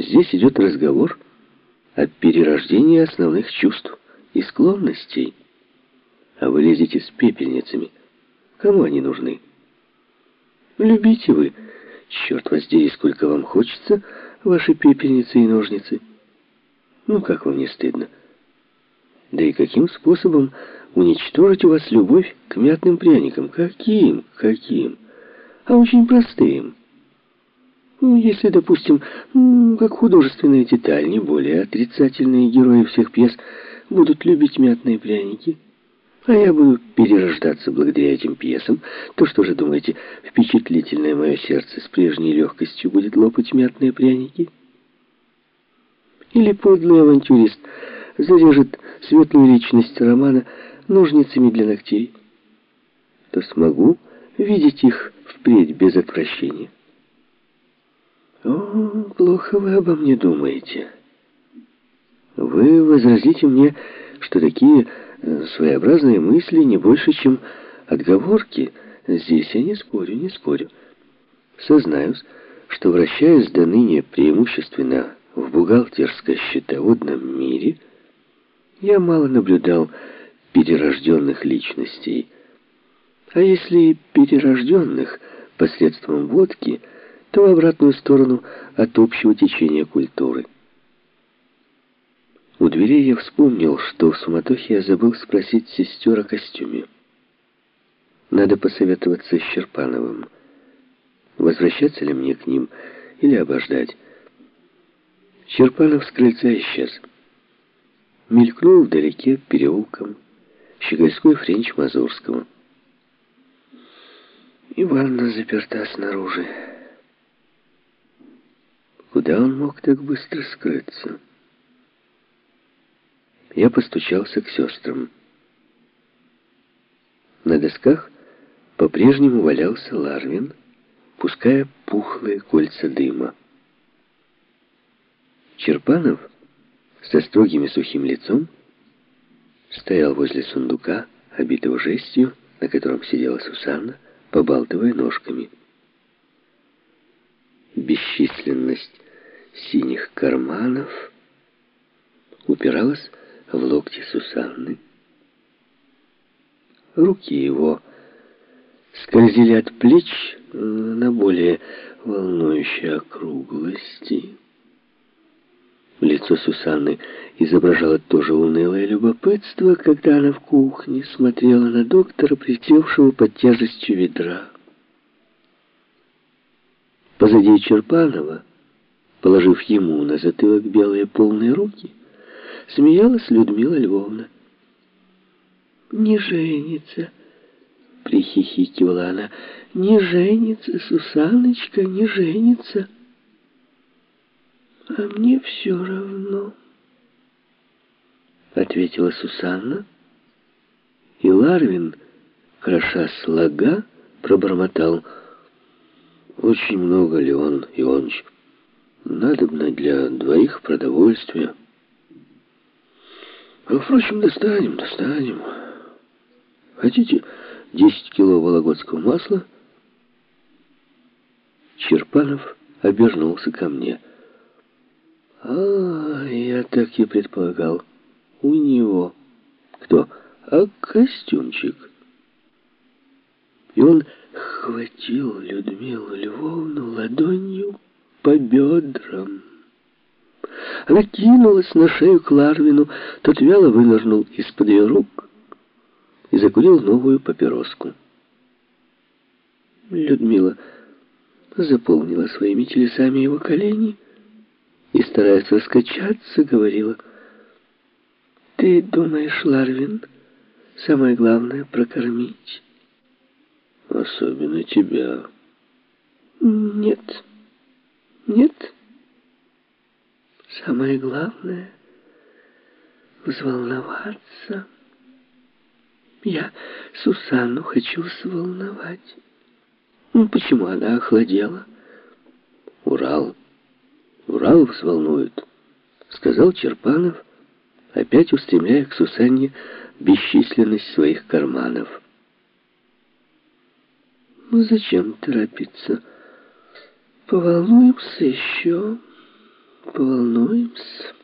Здесь идет разговор о перерождении основных чувств и склонностей. А вы лезете с пепельницами. Кому они нужны? Любите вы, черт воздери, сколько вам хочется, ваши пепельницы и ножницы. Ну, как вам не стыдно? Да и каким способом уничтожить у вас любовь к мятным пряникам? Каким? Каким? А очень простым. Ну, если, допустим, как художественная деталь, не более отрицательные герои всех пьес будут любить мятные пряники, а я буду перерождаться благодаря этим пьесам, то что же, думаете, впечатлительное мое сердце с прежней легкостью будет лопать мятные пряники? Или подлый авантюрист зарежет светлую личность романа ножницами для ногтей, то смогу видеть их впредь без отвращения. О, плохо вы обо мне думаете. Вы возразите мне, что такие э, своеобразные мысли не больше, чем отговорки. Здесь я не спорю, не спорю. Сознаюсь, что вращаясь до ныне преимущественно в бухгалтерско-счетоводном мире, я мало наблюдал перерожденных личностей. А если перерожденных посредством водки – то в обратную сторону от общего течения культуры. У дверей я вспомнил, что в суматохе я забыл спросить сестер о костюме. Надо посоветоваться с Щерпановым. Возвращаться ли мне к ним или обождать? Черпанов с крыльца исчез. Мелькнул вдалеке переулком щегольской френч Мазурского. И ванна заперта снаружи. Куда он мог так быстро скрыться? Я постучался к сестрам. На досках по-прежнему валялся Ларвин, пуская пухлые кольца дыма. Черпанов со строгим и сухим лицом стоял возле сундука, обитого жестью, на котором сидела Сусанна, побалтывая ножками бесчисленность синих карманов упиралась в локти Сусанны. Руки его скользили от плеч на более волнующие округлости. Лицо Сусанны изображало тоже унылое любопытство, когда она в кухне смотрела на доктора, присевшего под тяжестью ведра. Позади Черпанова, положив ему на затылок белые полные руки, смеялась Людмила Львовна. «Не женится!» — прихихикивала она. «Не женится, Сусаночка, не женится!» «А мне все равно!» — ответила Сусанна. И Ларвин, кроша слога, пробормотал — очень много, Леон Иванович. Надобно для двоих продовольствия. А, впрочем, достанем, достанем. Хотите 10 кило вологодского масла? Черпанов обернулся ко мне. А, я так и предполагал. У него. Кто? А костюмчик. И он хватил Людмилу Львовну ладонью по бедрам. Она кинулась на шею к Ларвину, тот вяло вынырнул из-под ее рук и закурил новую папироску. Людмила заполнила своими телесами его колени и, стараясь раскачаться, говорила, «Ты думаешь, Ларвин, самое главное — прокормить?» Особенно тебя. Нет. Нет. Самое главное — взволноваться. Я Сусанну хочу взволновать. Ну, почему она охладела? Урал. Урал взволнует, сказал Черпанов, опять устремляя к Сусанне бесчисленность своих карманов. Ну, зачем торопиться? Поволнуемся еще. Поволнуемся.